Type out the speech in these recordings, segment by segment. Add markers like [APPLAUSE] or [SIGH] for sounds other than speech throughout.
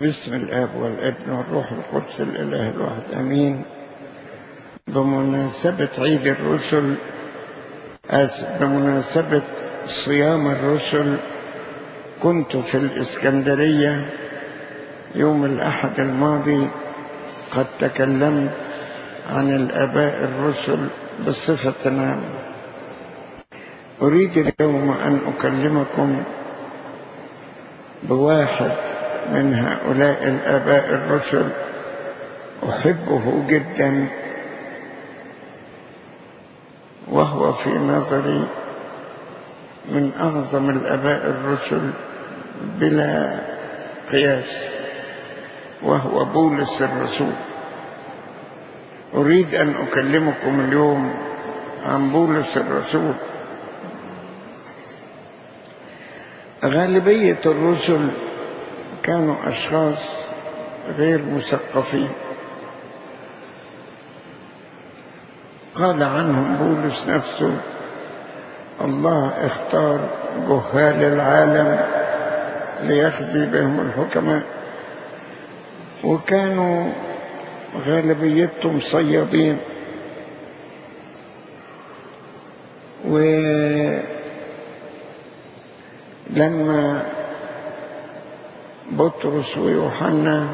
باسم الآب والابن والروح القدس الإله الواحد أمين. بمناسبة عيد الرسل بمناسبة صيام الرسل كنت في الإسكندرية يوم الأحد الماضي قد تكلمت عن الآباء الرسل بصفة عامة. أريد اليوم أن أكلمكم بواحد من هؤلاء الآباء الرسل أحبه جدا وهو في نظري من أعظم الآباء الرسل بلا قياس وهو بولس الرسول. أريد أن أكلمكم اليوم عن بولس الرسول. غالبية الرسل كانوا أشخاص غير مثقفين. قال عنهم بولس نفسه الله اختار جهال العالم ليخزي بهم الحكماء وكانوا غالبيتهم صيادين. ولما بطرس ويوحنا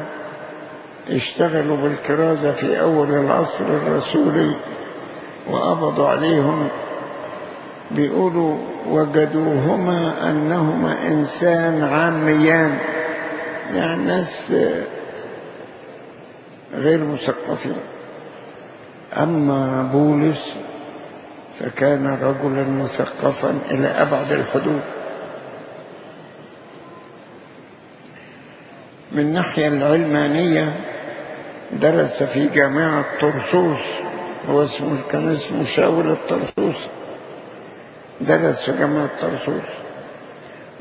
اشتغلوا بالكرازة في أول العصر الرسولي وقبضوا عليهم بيقولوا وجدوهما أنهما إنسان عاميان يعني ناس غير مثقفين. أما بولس فكان رجلا مثقفا إلى أبعد الحدود. من الناحية العلمانية درس في جامعة طرسوس هو اسمه كان اسمه شاول الطرسوس. درس في جامعة طرسوس.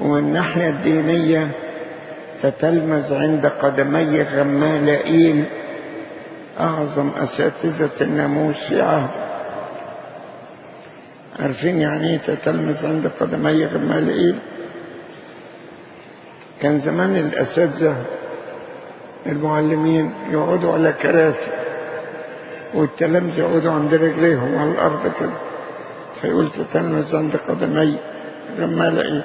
ومن الناحية الدينية تتلمذ عند قدمي غمالائيل أعظم أساتذة الناموس في عهد عارفين يعني إيه تتلمذ عند قدمي غمالائيل كان زمان الأساتذة المعلمين يقعدوا على كراسي والتلامذة يقعدوا عند رجليهم على الأرض كده. فيقول تتلمذ عند قدمي غمالائيل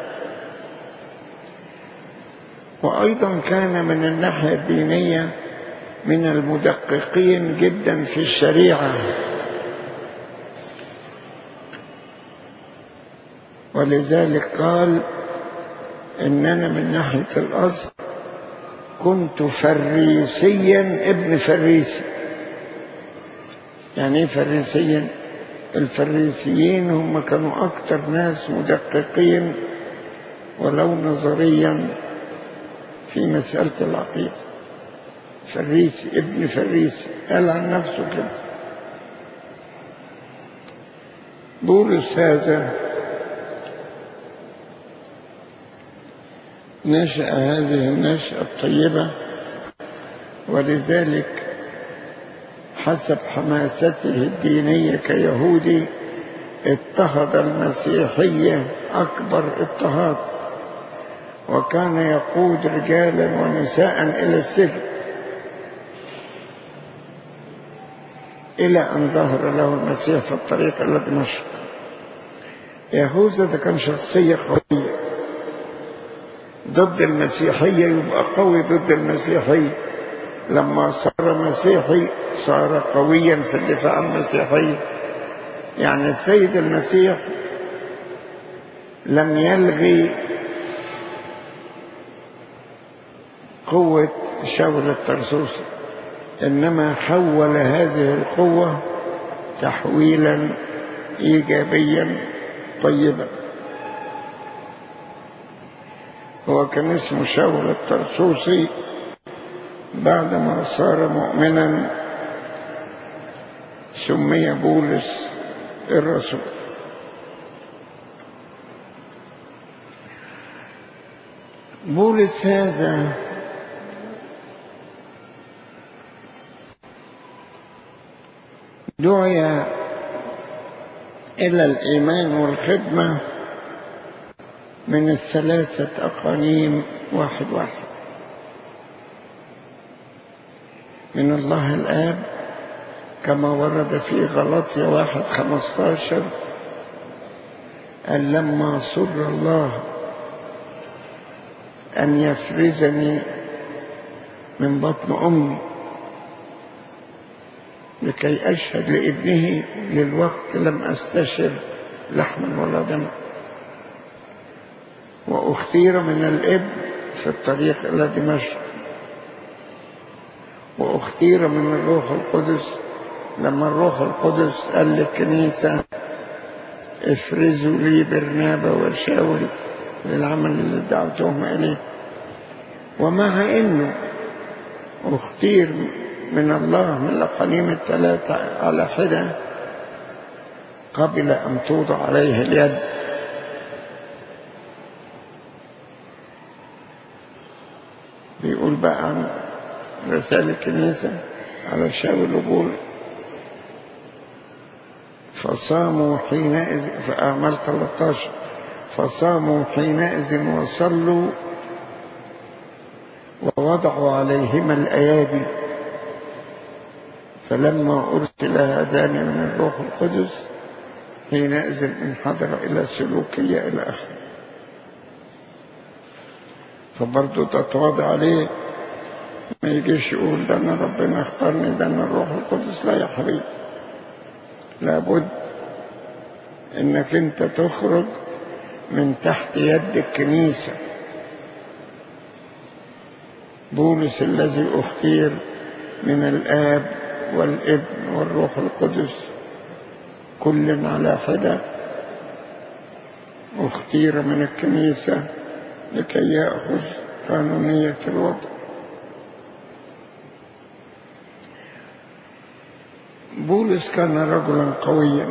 وأيضا كان من الناحية الدينية من المدققين جدا في الشريعة. ولذلك قال إننا من ناحية الأصل كنت فريسيا ابن فريسي يعني إيه فريسيا؟ الفريسيين هم كانوا أكثر ناس مدققين ولو نظريا في مسألة العقيدة. فريسي ابن فريسي قال عن نفسه كده. بولس هذا نشأ هذه النشأة الطيبة ولذلك حسب حماسته الدينية كيهودي اضطهد المسيحية أكبر اضطهاد وكان يقود رجالا ونساء إلى السجن إلى أن ظهر له المسيح في الطريق إلى دمشق. يهوذا ده كان شخصية قوية. ضد المسيحية يبقى قوي ضد المسيحية لما صار مسيحي صار قويا في الدفاع عن المسيحية يعني السيد المسيح لم يلغي قوة شاول الترسوسي إنما حول هذه القوة تحويلا إيجابيا طيبا. هو كان اسمه شاول الترسوسي بعدما صار مؤمنا سمي بولس الرسول. بولس هذا دعي إلى الإيمان والخدمة من الثلاثة أقانيم واحد واحد. من الله الآب كما ورد في غلطية واحد خمستاشر قال لما سر الله أن يفرزني من بطن أمي لكي أشهد لابنه للوقت لم أستشر لحما ولا دما. وأختير من الابن في الطريق إلى دمشق. واختير من الروح القدس. لما الروح القدس قال للكنيسة افرزوا لي برنابا وشاول للعمل اللي دعوتهم إليه. ومع إنه اختير من الله من الأقانيم الثلاثة على حدة قبل أن توضع عليه اليد. عن رسالة الكنيسة على شاول وبول فصاموا حينئذ في أعمال 13 فصاموا حينئذ وصلوا ووضعوا عليهما الأيادي. فلما أرسل هذان من الروح القدس حينئذ انحدر إلى سلوكية إلى آخره. فبرضه تتواضع عليه. ما يجيش يقول ده أنا ربنا اختارني ده أنا الروح القدس لا يا حبيبي لابد إنك أنت تخرج من تحت يد الكنيسة. بولس الذي اختير من الآب والابن والروح القدس. كل على حدة اختير من الكنيسة لكي يأخذ قانونية الوضع. بولس كان رجلا قويا.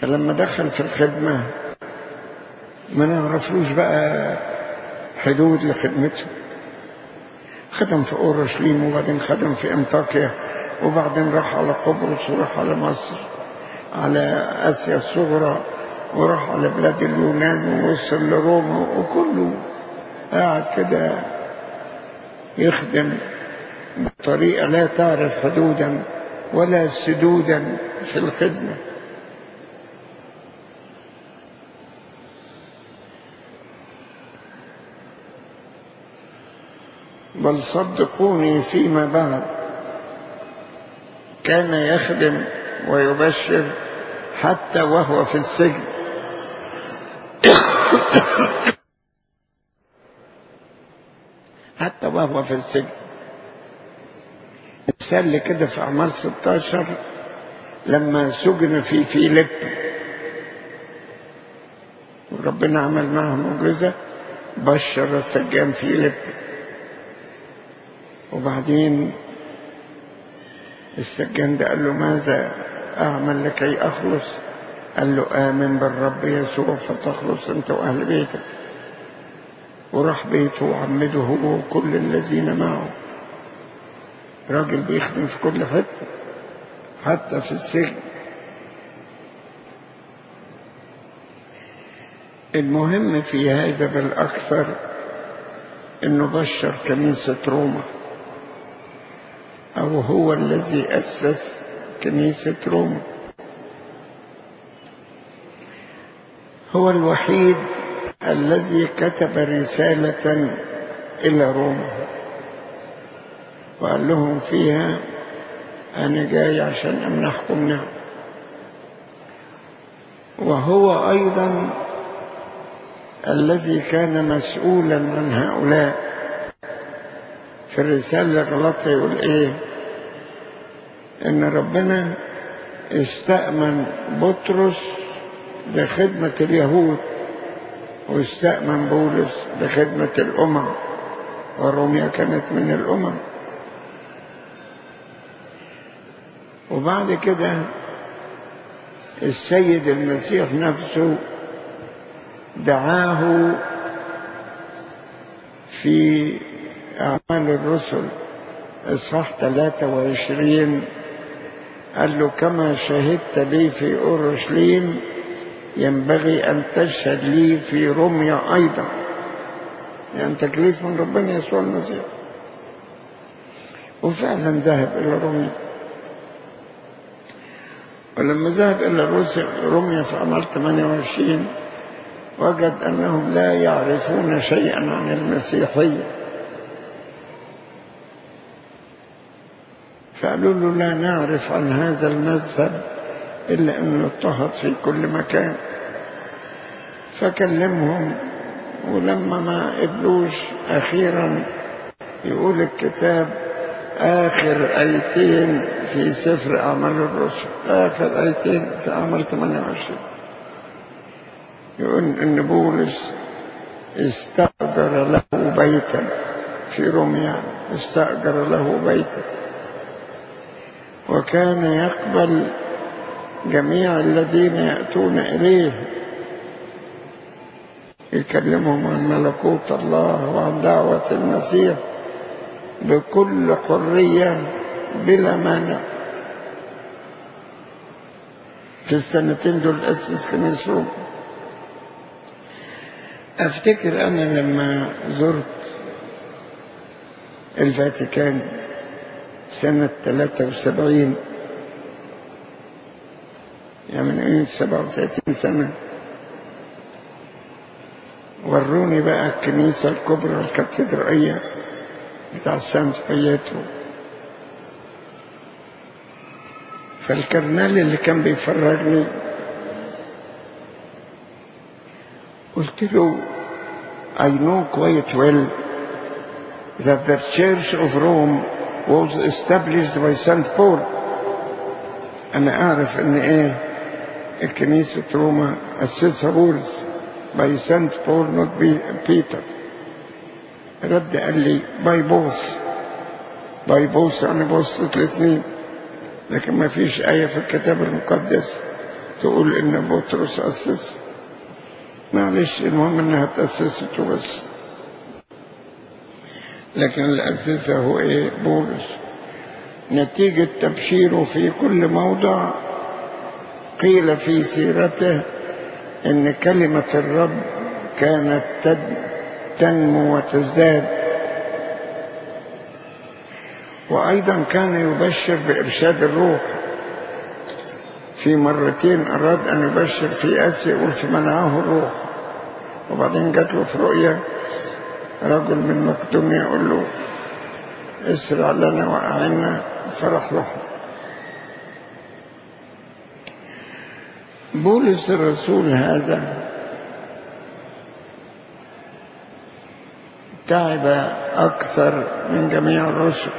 فلما دخل في الخدمة ما نعرفلوش بقى حدود لخدمته. خدم في أورشليم وبعدين خدم في أنطاكيا وبعدين راح على قبرص وراح على مصر على آسيا الصغرى وراح على بلاد اليونان ووصل لروما وكله قاعد كده يخدم. بطريقة لا تعرف حدودا ولا سدودا في الخدمة. بل صدقوني فيما بعد. كان يخدم ويبشر حتى وهو في السجن. [COUGHS] حتى وهو في السجن. مثال كده في أعمال 16 لما سجن في فيليب. وربنا عمل معه معجزة بشر السجان فيليب. وبعدين السجان ده قال له ماذا أعمل لكي أخلص؟ قال له آمن بالرب يسوع فتخلص أنت وأهل بيتك. وراح بيته وعمده هو وكل الذين معه. راجل بيخدم في كل حتة حتى في السجن. المهم في هذا بالأكثر أنه بشر كنيسة روما أو هو الذي أسس كنيسة روما. هو الوحيد الذي كتب رسالة إلى روما. وقال لهم فيها أنا جاي عشان أمنحكم نعم وهو أيضا الذي كان مسؤولا عن هؤلاء في الرسالة غلطة يقول إيه؟ إن ربنا استأمن بطرس لخدمة اليهود واستأمن بولس لخدمة الأمم وروميا كانت من الأمم. وبعد كده السيد المسيح نفسه دعاه في أعمال الرسل. إصحاح 23 قال له كما شهدت لي في أورشليم ينبغي أن تشهد لي في روميا أيضا. يعني تكليف من ربنا يسوع المسيح. وفعلا ذهب إلى روميا. ولما ذهب إلى روميا في أمر 28 وجد أنهم لا يعرفون شيئا عن المسيحية فقالوا له لا نعرف عن هذا المذهب إلا أنه اضطهد في كل مكان. فكلمهم ولما ما قبلوش أخيرا يقول الكتاب آخر آيتين في سفر أعمال الرسل. آخر آيتين في أعمال 28 يقول إن بولس استأجر له بيتا في روميا. استأجر له بيتا. وكان يقبل جميع الذين يأتون إليه. يكلمهم عن ملكوت الله وعن دعوة المسيح بكل حرية. بلا مانع. في السنتين دول أسس كنيسة روما أفتكر أنا لما زرت الفاتيكان سنة 73 يعني من قيمة 37 سنة وروني بقى الكنيسة الكبرى الكاتدرائية بتاع سانت بياترو فالكاردينال اللي كان بيفرجني قلت له I know quite well that the Church of Rome was established by St. Paul أنا أعرف إن إيه الكنيسة روما أسسها بولس by St. Paul not Peter رد قال لي by both by both يعني both الاثنين لكن ما فيش آية في الكتاب المقدس تقول إن بطرس أسس. معلش المهم إنها تأسست وبس لكن اللي أسسها هو إيه؟ بولس. نتيجة تبشيره في كل موضع قيل في سيرته إن كلمة الرب كانت تنمو وتزداد. وأيضا كان يبشر بإرشاد الروح. في مرتين أراد أن يبشر في آسيا يقول في منعه الروح. وبعدين جات له في رؤيا رجل من مقدونيا يقول له اسرع لنا وأعنا. فرح له. بولس الرسول هذا تعب أكثر من جميع الرسل.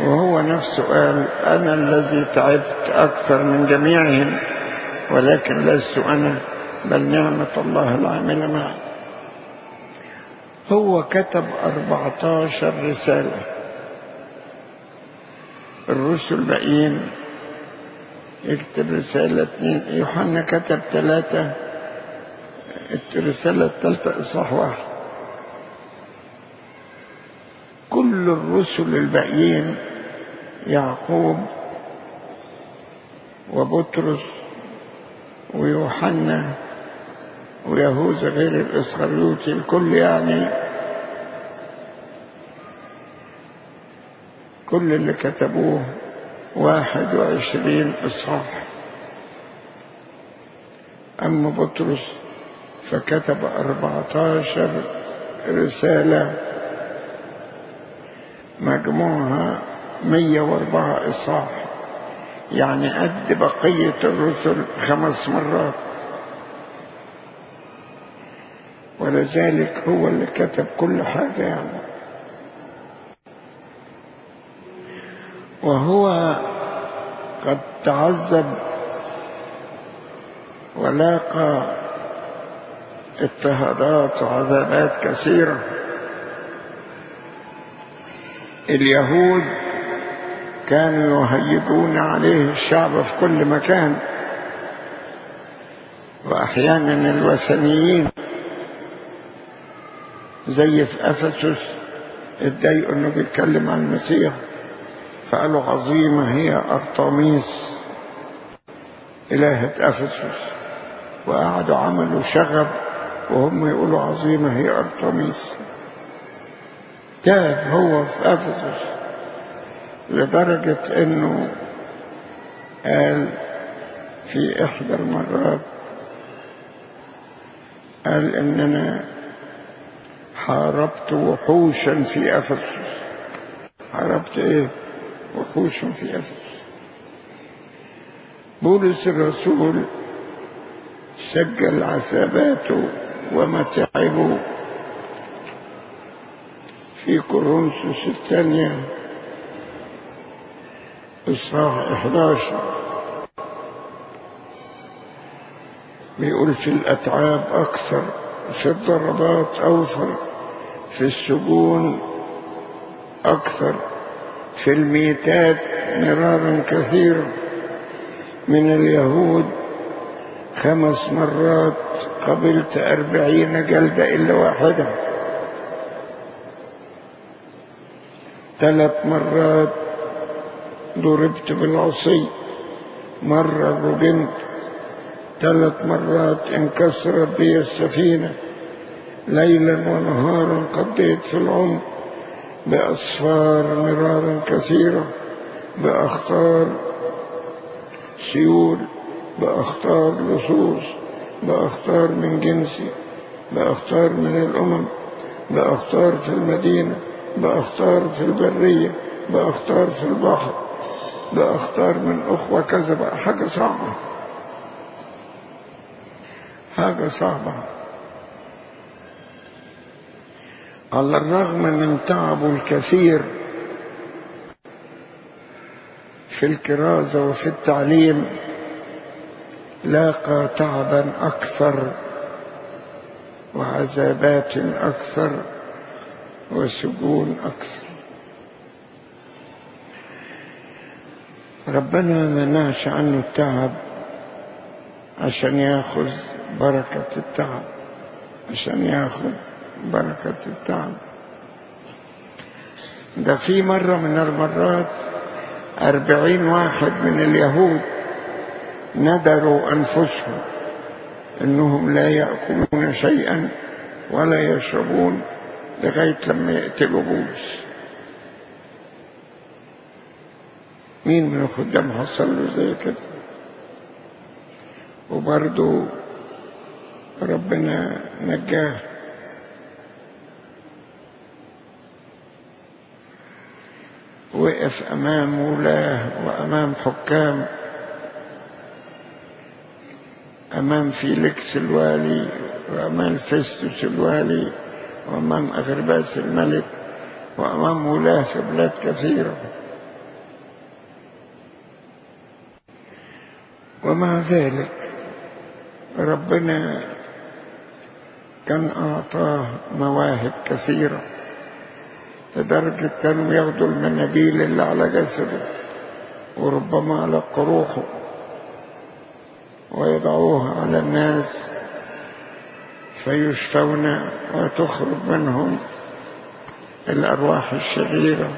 وهو نفسه قال أنا الذي تعبت أكثر من جميعهم ولكن لست أنا بل نعمة الله العاملة معي. هو كتب 14 رسالة. الرسل باقيين يكتب رسالة اثنين يوحنا كتب ثلاثة الرسالة الثالثة إصحاح واحد. كل الرسل الباقيين يعقوب وبطرس ويوحنا ويهوذا غير الإسخريوطي الكل يعني كل اللي كتبوه واحد وعشرين إصحاح. أما بطرس فكتب أربعتاشر رسالة مجموعها مية وأربعة إصحاح يعني قد بقية الرسل خمس مرات. ولذلك هو اللي كتب كل حاجة يعني. وهو قد تعذب ولاقى اضطهادات وعذابات كثيرة. اليهود كانوا يهيجون عليه الشعب في كل مكان. وأحيانا الوثنيين زي في أفسس اتضايقوا إنه بيتكلم عن المسيح فقالوا عظيمة هي أرطميس إلهة أفسس. وقعدوا عملوا شغب وهم يقولوا عظيمة هي أرطميس تاب هو في أفسس. لدرجة إنه قال في إحدى المرات قال إننا حاربت وحوشا في افرس حاربت إيه؟ وحوشا في افرس بولس الرسول سجل عذاباته ومتاعبه في كورنثوس الثانية. إصحاح 11 بيقول في الأتعاب أكثر في الضربات أوفر في السجون أكثر في الميتات مرارا كثيرا من اليهود خمس مرات قبلت أربعين جلدة إلا واحدة. ثلاث مرات ضربت بالعصي. مرة رجمت ثلاث مرات انكسرت بي السفينة. ليلا ونهارا قضيت في العمر بأسفار مرارا كثيرة. بأخطار سيول. بأخطار لصوص. بأخطار من جنسي. بأخطار من الأمم. بأخطار في المدينة. بأخطار في البرية. بأخطار في البحر. بأخطار من أخوة كذا بقى حاجة صعبة. حاجة صعبة. على الرغم من تعبه الكثير في الكرازة وفي التعليم لاقى تعبا أكثر وعذابات أكثر وسجون أكثر. ربنا ما منعش عنه التعب عشان ياخذ بركة التعب عشان ياخذ بركة التعب. ده في مرة من المرات أربعين واحد من اليهود ندروا أنفسهم أنهم لا يأكلون شيئا ولا يشربون لغاية لما يقتلوا بولس. مين من الخدام حصل له زي كده وبرضه ربنا نجاه وقف أمام ولاه وأمام حكام أمام فيليكس الوالي وأمام فيستوس الوالي وأمام أغرباس الملك وأمام ولاه في بلاد كثيرة ومع ذلك. ربنا كان أعطاه مواهب كثيرة لدرجة كانوا ياخدوا المناديل اللي على جسده وربما على قروحه ويضعوها على الناس فيشفون وتخرج منهم الأرواح الشريرة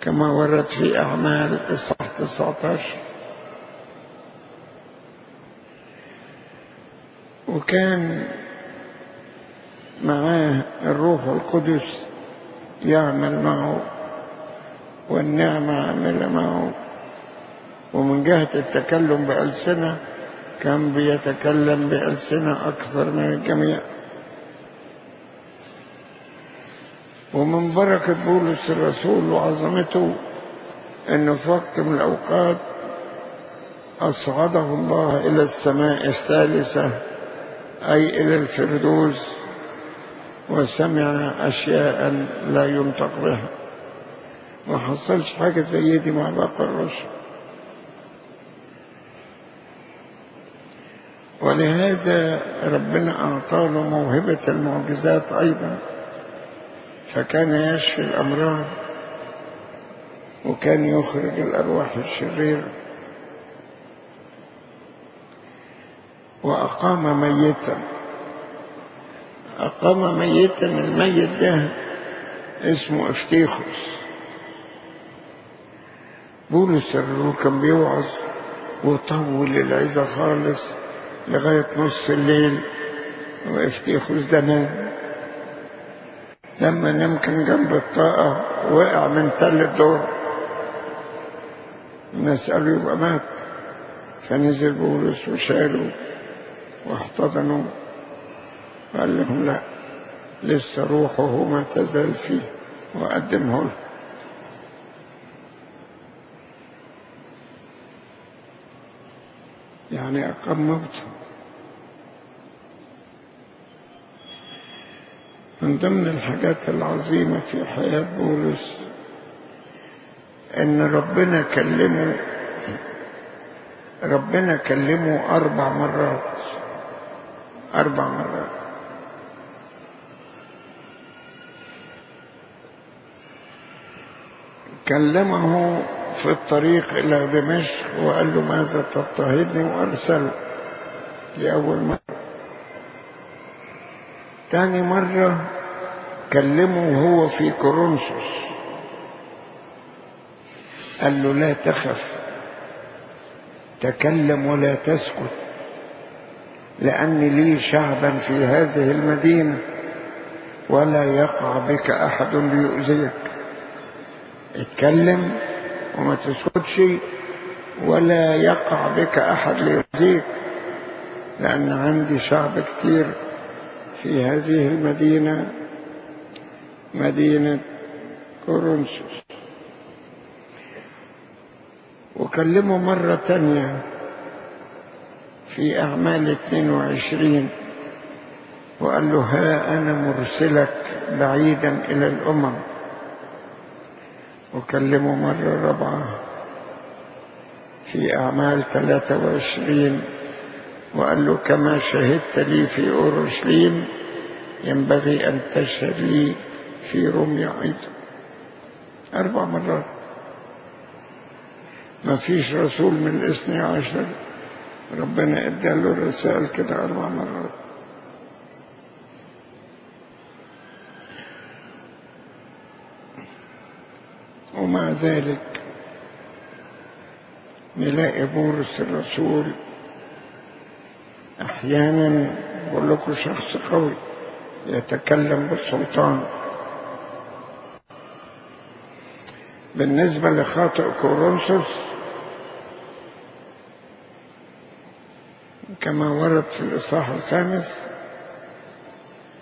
كما ورد في أعمال إصحاح 19 وكان معاه الروح القدس يعمل معه والنعمة عمل معه. ومن جهة التكلم بألسنة كان بيتكلم بألسنة أكثر من الجميع. ومن بركة بولس الرسول وعظمته أنه في وقت من الأوقات أصعده الله إلى السماء الثالثة أي إلى الفردوس وسمع أشياء لا ينطق بها. ما حصلش حاجة زي دي مع باقي الرسل ولهذا ربنا أعطانا موهبة المعجزات أيضا. فكان يشفي الأمراض وكان يخرج الأرواح الشريرة وأقام ميتا. أقام ميتا الميت ده اسمه أفتيخوس. بولس الرسول كان بيوعظ وطول العزة خالص لغاية نص الليل وأفتيخوس ده نام. لما نام كان جنب الطاقة وقع من تل الدور. الناس قالوا يبقى مات. فنزل بولس وشالوا واحتضنوا. قال لهم لا لسه روحه ما تزال فيه وقدمه له. يعني أقام موته. من ضمن الحاجات العظيمة في حياة بولس إن ربنا كلمه ربنا كلمه أربع مرات. أربع مرات. كلمه في الطريق إلى دمشق وقال له ماذا تضطهدني؟ وأرسله لأول مرة. تاني مرة كلمه وهو في كورنثوس. قال له لا تخف. تكلم ولا تسكت. لأني لي شعبا في هذه المدينة ولا يقع بك أحد ليؤذيك. اتكلم وما تسكتش ولا يقع بك أحد ليؤذيك لأن عندي شعب كتير في هذه المدينة مدينة كورنثوس. وكلمه مرة تانية. في أعمال 22 وقال له ها أنا مرسلك بعيدا إلى الأمم. وكلمه مرة رابعة. في أعمال 23 وقال له كما شهدت لي في أورشليم ينبغي أن تشهد لي في روميا أيضا أربع مرات. ما فيش رسول من الاثني عشر ربنا اداله الرسائل كده أربع مرات. ومع ذلك نلاقي بولس الرسول أحيانا بقول لكم شخص قوي يتكلم بالسلطان. بالنسبة لخاطئ كورنثوس كما ورد في الإصحاح الخامس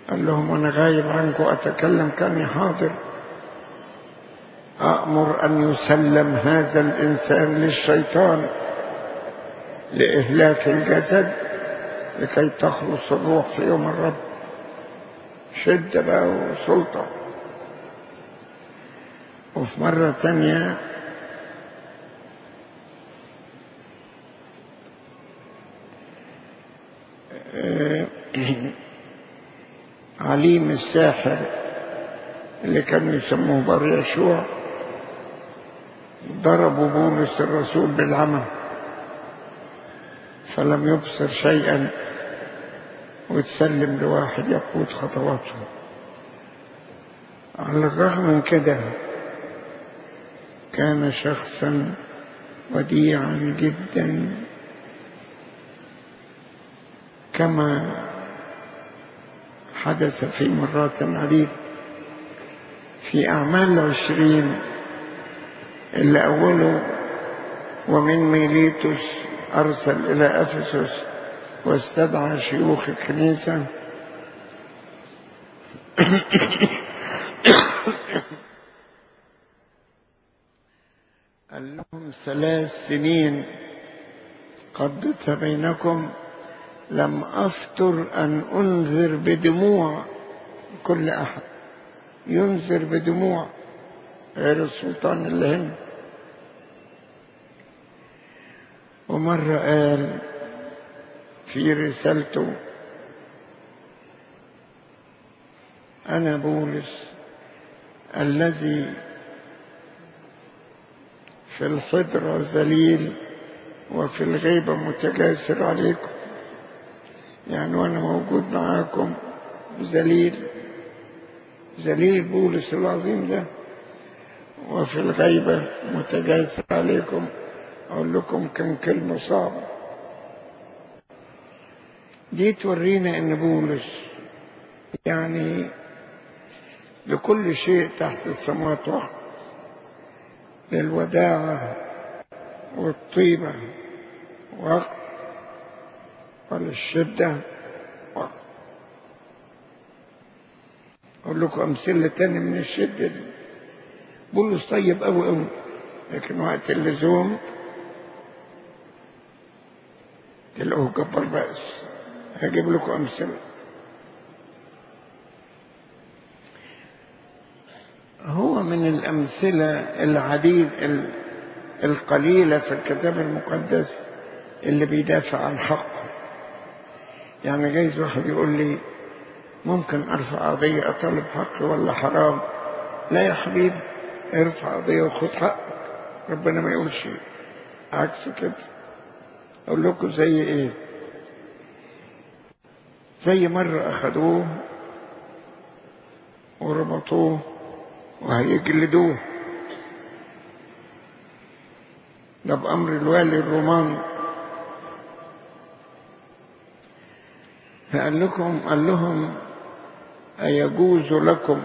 قال لهم أنا غايب عنكم أتكلم كأني حاضر. أأمر أن يسلم هذا الإنسان للشيطان لإهلاك الجسد لكي تخلص الروح في يوم الرب. شدة بقى وسلطة. وفي مرة تانية عليم الساحر اللي كانوا يسموه بر يشوع ضربوا بولس الرسول بالعمى فلم يبصر شيئا وتسلم لواحد يقود خطواته. على الرغم من كده كان شخصا وديعا جدا كما حدث في مرات عديدة في أعمال العشرين اللي أوله ومن ميليتوس أرسل إلى أفسس واستدعى شيوخ الكنيسة. قال لهم ثلاث سنين قضيتها بينكم لم أفتر أن أنذر بدموع كل أحد. ينذر بدموع. غير السلطان اللي ومرة قال في رسالته أنا بولس الذي في الحضرة ذليل وفي الغيبة متجاسر عليكم. يعني وأنا موجود معاكم ذليل ذليل بولس العظيم ده وفي الغيبة متجاسر عليكم أقول لكم كان كلمة صعبة. دي تورينا إن بولس يعني لكل شيء تحت السماوات وقت للوداعة والطيبة وقت وللشدة وقت أقول لكم أمثلة تاني من الشدة دي. بولس طيب أوي أوي. لكن وقت اللزوم تلاقوه جبار بأس. هجيب لكم أمثلة هو من الأمثلة العديد القليلة في الكتاب المقدس اللي بيدافع عن حقه. يعني جايز واحد يقول لي ممكن أرفع قضية أطالب حقي ولا حرام. لا يا حبيبي ارفع قضية وخد حقك. ربنا ما يقول شيء عكس كده. أقول لكم زي إيه؟ زي مرة أخدوه وربطوه وهيجلدوه. ده بأمر الوالي الروماني فقال لكم قال لهم أيجوز لكم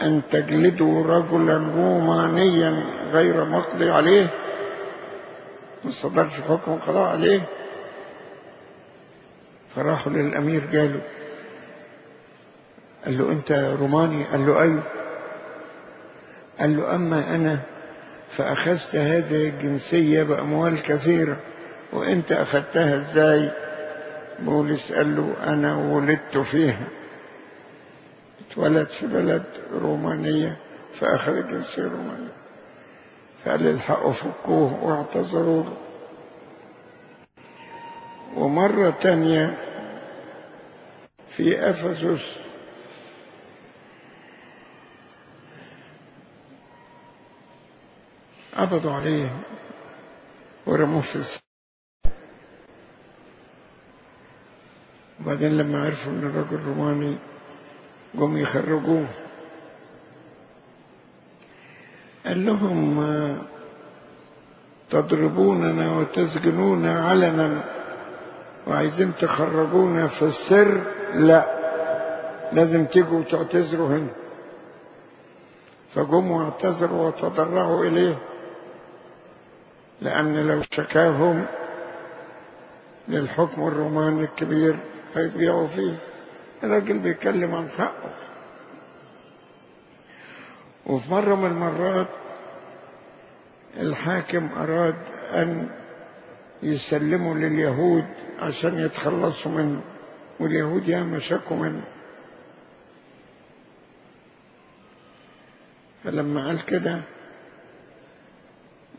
أن تجلدوا رجلا رومانيا غير مقضي عليه؟ ما صدرش حكم قضاء عليه. فراحوا للأمير قالوا قال له أنت روماني؟ قال له أيوه. قال له أما أنا فأخذت هذه الجنسية بأموال كثيرة وأنت أخذتها إزاي؟ بولس قال له أنا ولدت فيها. اتولد في بلد رومانية فأخذ الجنسية الرومانية فقال الحقوا فكوه واعتذروا له. ومرة تانية في أفسس قبضوا عليه ورموه في السجن. وبعدين لما عرفوا إن الرجل روماني جم يخرجوه قال لهم تضربوننا وتسجنونا علنا وعايزين تخرجونا في السر؟ لا لازم تيجوا تعتذروا هنا. فجم واعتذروا وتضرعوا إليه لأن لو شكاهم للحكم الروماني الكبير هيضيعوا فيه الراجل بيتكلم عن حقه. وفي مرة من المرات الحاكم أراد أن يسلموا لليهود عشان يتخلصوا منه واليهود ياما شكوا منه فلما قال كده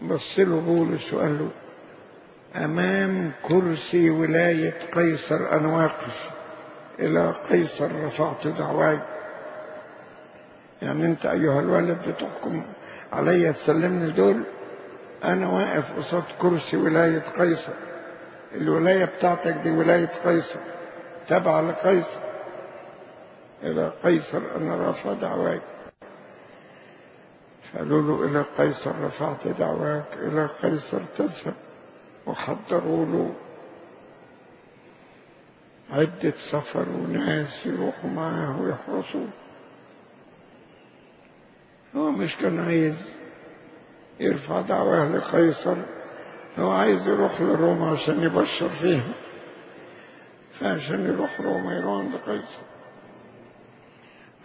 بص له بولس وقال له أمام كرسي ولاية قيصر أنا واقف إلى قيصر رفعت دعواي. يعني أنت أيها الولد بتحكم عليا تسلمني دول. أنا واقف قصاد كرسي ولاية قيصر. الولاية بتاعتك دي ولاية قيصر تابعة لقيصر. إلى قيصر أنا رفع دعواي. قالوا له إلى قيصر رفعت دعواك إلى قيصر تذهب وحضروا له. عدة سفر وناس يروحوا معاه ويحرسوه. هو مش كان عايز يرفع دعواه لقيصر هو عايز يروح لروما عشان يبشر فيها فعشان يروح روما يروح عند قيصر.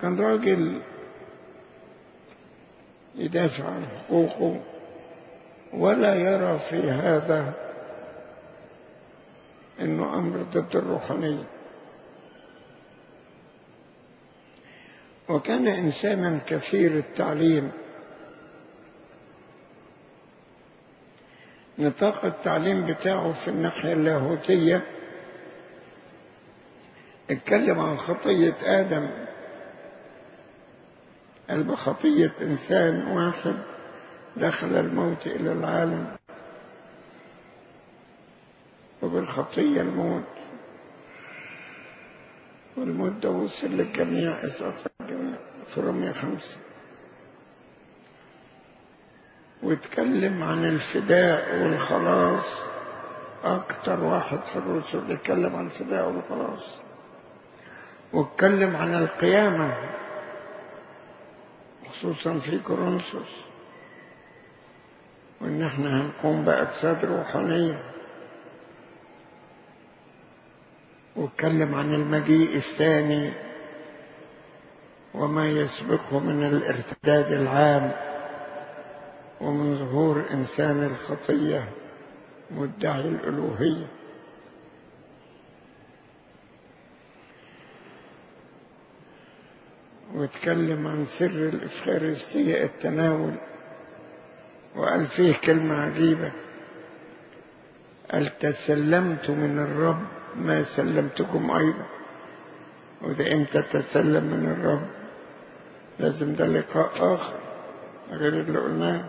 كان راجل يدافع عن حقوقه ولا يرى في هذا إنه أمر ضد الروحانية. وكان إنسانا كثير التعليم. نطاق التعليم بتاعه في الناحية اللاهوتية اتكلم عن خطية آدم. قال بخطية إنسان واحد دخل الموت إلى العالم. وبالخطية الموت. والموت ده وصل للجميع إسقاط الجميع في رمية خمسة. واتكلم عن الفداء والخلاص. أكتر واحد في الرسل يتكلم عن الفداء والخلاص. واتكلم عن القيامة. خصوصا في كورنثوس. وإن إحنا هنقوم بأجساد روحانية. واتكلم عن المجيء الثاني وما يسبقه من الارتداد العام ومن ظهور إنسان الخطية مدعي الألوهية. واتكلم عن سر الإفخارستية التناول وقال فيه كلمة عجيبة. قال تسلمت من الرب ما سلمتكم أيضا. وده إمتى تسلم من الرب لازم ده لقاء آخر غير اللي قلناه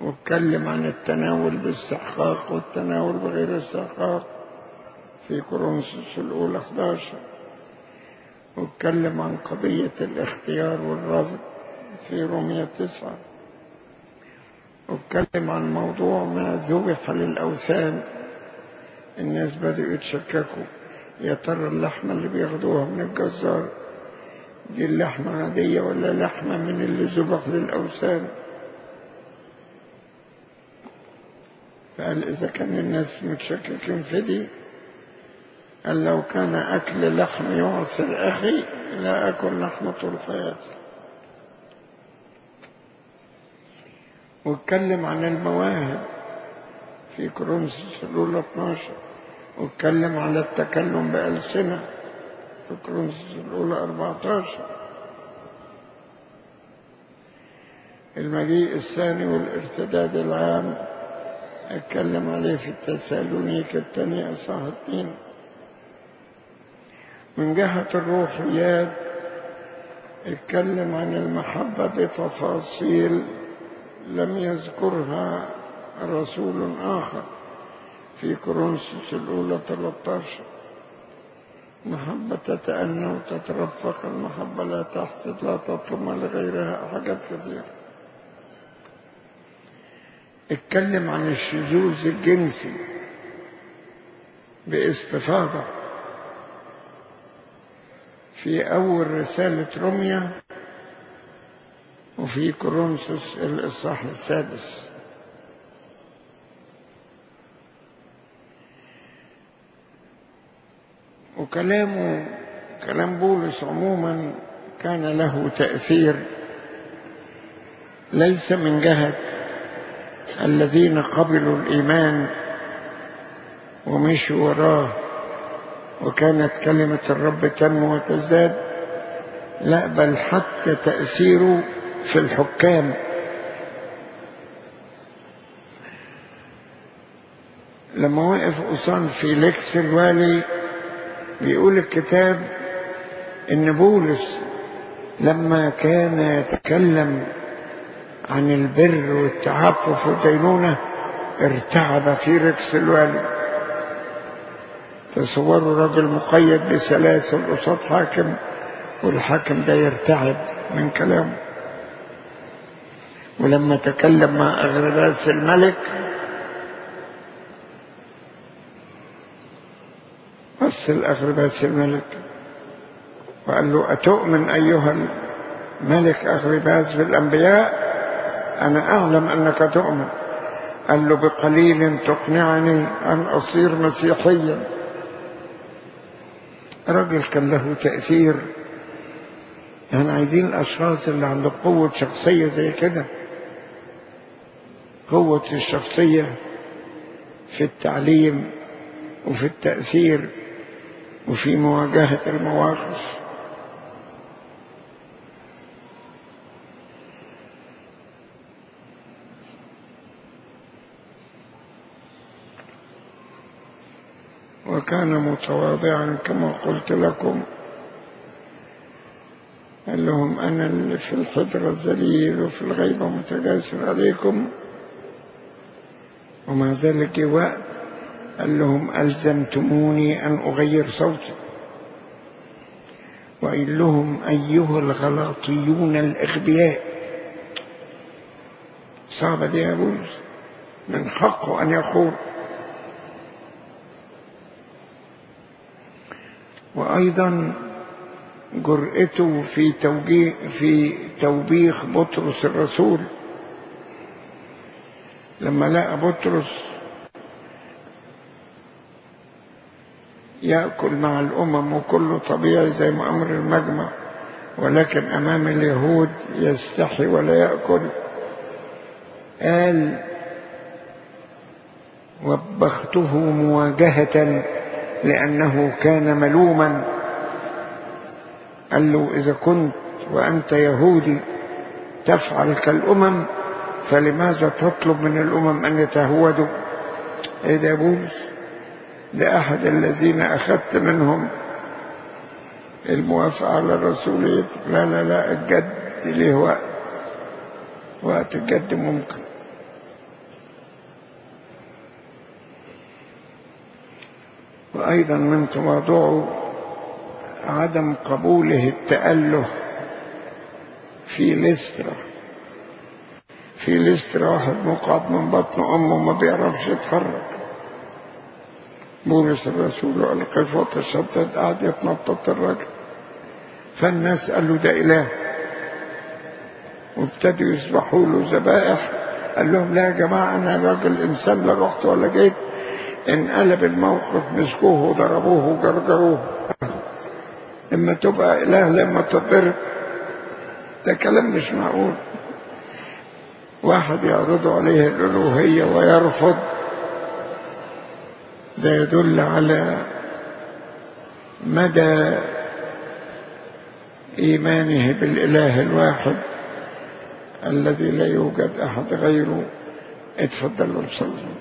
واتكلم عن التناول باستحقاق والتناول بغير استحقاق في كورنثوس الأولى 11 واتكلم عن قضية الاختيار والرفض في رومية 9 واتكلم عن موضوع ما ذبح للأوثان الناس بدأوا يتشككوا يا ترى اللحمة اللي بياخدوها من الجزار دي اللحمة عادية ولا لحمة من اللي ذبح للأوثان؟ فقال إذا كان الناس متشككين في دي قال لو كان أكل لحم يعثر أخي لا أكل لحم طول حياتي واتكلم عن المواهب في كورنثوس الأولى 12 واتكلم على التكلم بألسنة في كورنثوس الأولى 14 المجيء الثاني والارتداد العام أتكلم عليه في التسالونيك الثانية أصحاح اثنين من جهة الروحيات اتكلم عن المحبة بتفاصيل لم يذكرها رسول آخر. في كورنثوس الأولى 13 محبة تتأنى وتترفق المحبة لا تحسد لا تطلب لغيرها حاجات كثيرة اتكلم عن الشذوذ الجنسي باستفاضة. في أول رسالة روميا وفي كورنثوس الإصحاح السادس. وكلامه كلام بولس عموما كان له تأثير ليس من جهة الذين قبلوا الإيمان ومشوا وراه وكانت كلمة الرب تنمو وتزداد لا بل حتى تأثيره في الحكام. لما وقف قصاد فيليكس الوالي بيقول الكتاب إن بولس لما كان يتكلم عن البر والتعفف والدينونة ارتعب فيليكس الوالي تصوروا راجل مقيد بسلاسل قصاد حاكم والحاكم ده يرتعب من كلامه. ولما تكلم مع أغرباس الملك بص الأغرباس الملك. وقال له أتؤمن أيها الملك أغرباس بالأنبياء؟ أنا أعلم أنك تؤمن. قال له بقليل تقنعني أن أصير مسيحيا. رجل كان له تأثير. يعني عايزين الأشخاص اللي عندهم قوة شخصية زي كده. قوة الشخصية في التعليم وفي التأثير. وفي مواجهة المواقف. وكان متواضعا كما قلت لكم. قال لهم أنا اللي في الحجرة الذليل وفي الغيبة متجاسر عليكم. ومع ذلك وقت قال لهم ألزمتموني أن أغير صوتي. وقال لهم أيها الغلاطيون الأغبياء. صعبة دي بولس من حقه أن يقول. وأيضا جرأته في توجيه في توبيخ بطرس الرسول. لما لقى بطرس يأكل مع الأمم وكله طبيعي زي ما أمر المجمع ولكن أمام اليهود يستحي ولا يأكل. قال وبخته مواجهة لأنه كان ملوما. قال له إذا كنت وأنت يهودي تفعل كالأمم فلماذا تطلب من الأمم أن يتهودوا؟ إيه ده يا ده أحد الذين أخذت منهم الموافقة على رسوليتك لا لا لا الجد ليه وقت. وقت الجد ممكن. وأيضا من تواضعه عدم قبوله التأله في لسترا في لسترا واحد مقعد من بطن أمه ما بيعرفش يتحرك. بولس الرسول قال كيف تشدد قعد يتنطط الرجل. فالناس قالوا ده إله. وابتدوا يسبحوا له ذبائح. قال لهم لا يا جماعة أنا راجل إنسان لا رحت ولا جيت. انقلب الموقف مسكوه وضربوه وجرجروه. لما تبقى إله لما تضرب ده كلام مش معقول. واحد يعرض عليه الألوهية ويرفض. ده يدل على مدى إيمانه بالإله الواحد الذي لا يوجد أحد غيره اتفضلوا صلوا